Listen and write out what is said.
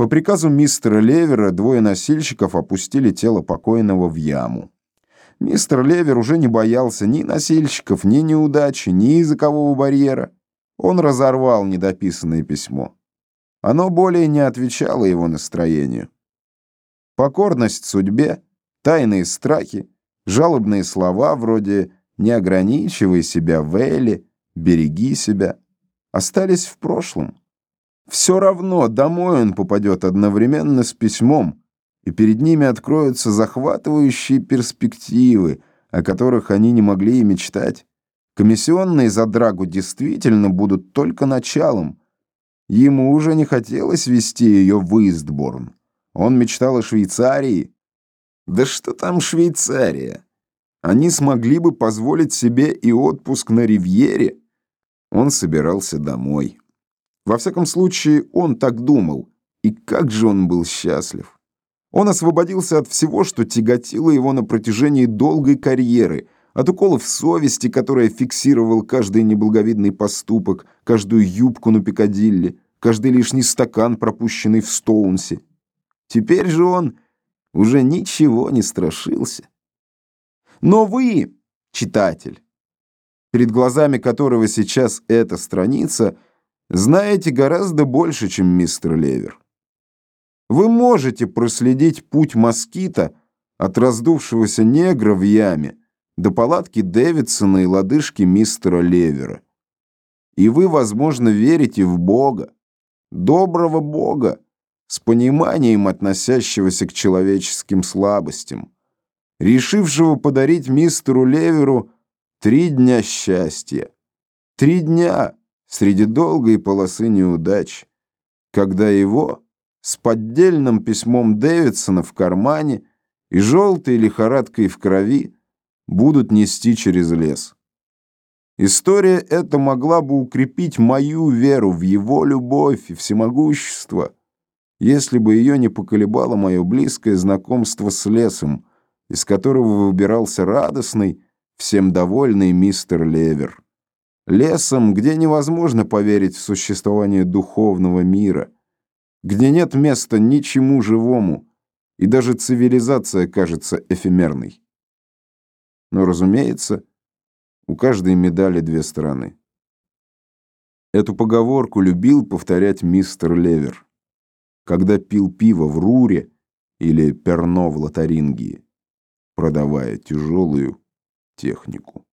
По приказу мистера Левера двое носильщиков опустили тело покойного в яму. Мистер Левер уже не боялся ни носильщиков, ни неудачи, ни языкового барьера. Он разорвал недописанное письмо. Оно более не отвечало его настроению. Покорность судьбе, тайные страхи, жалобные слова вроде «не ограничивай себя, Вэлли», «береги себя» остались в прошлом. Все равно домой он попадет одновременно с письмом, и перед ними откроются захватывающие перспективы, о которых они не могли и мечтать. Комиссионные за драгу действительно будут только началом. Ему уже не хотелось вести ее в Истборн. Он мечтал о Швейцарии. Да что там Швейцария? Они смогли бы позволить себе и отпуск на Ривьере. Он собирался домой. Во всяком случае, он так думал. И как же он был счастлив. Он освободился от всего, что тяготило его на протяжении долгой карьеры, от уколов совести, которая фиксировал каждый неблаговидный поступок, каждую юбку на Пикадилли, каждый лишний стакан, пропущенный в Стоунсе. Теперь же он уже ничего не страшился. Но вы, читатель, перед глазами которого сейчас эта страница, знаете гораздо больше, чем мистер Левер. Вы можете проследить путь москита от раздувшегося негра в яме до палатки Дэвидсона и лодыжки мистера Левера. И вы, возможно, верите в Бога, доброго Бога, с пониманием относящегося к человеческим слабостям, решившего подарить мистеру Леверу Три дня счастья. Три дня среди долгой полосы неудач, когда его с поддельным письмом Дэвидсона в кармане и желтой лихорадкой в крови будут нести через лес. История эта могла бы укрепить мою веру в его любовь и всемогущество, если бы ее не поколебало мое близкое знакомство с лесом, из которого выбирался радостный, всем довольный мистер Левер. Лесом, где невозможно поверить в существование духовного мира, где нет места ничему живому, и даже цивилизация кажется эфемерной. Но, разумеется, у каждой медали две стороны. Эту поговорку любил повторять мистер Левер, когда пил пиво в Руре или перно в Лотарингии, продавая тяжелую технику.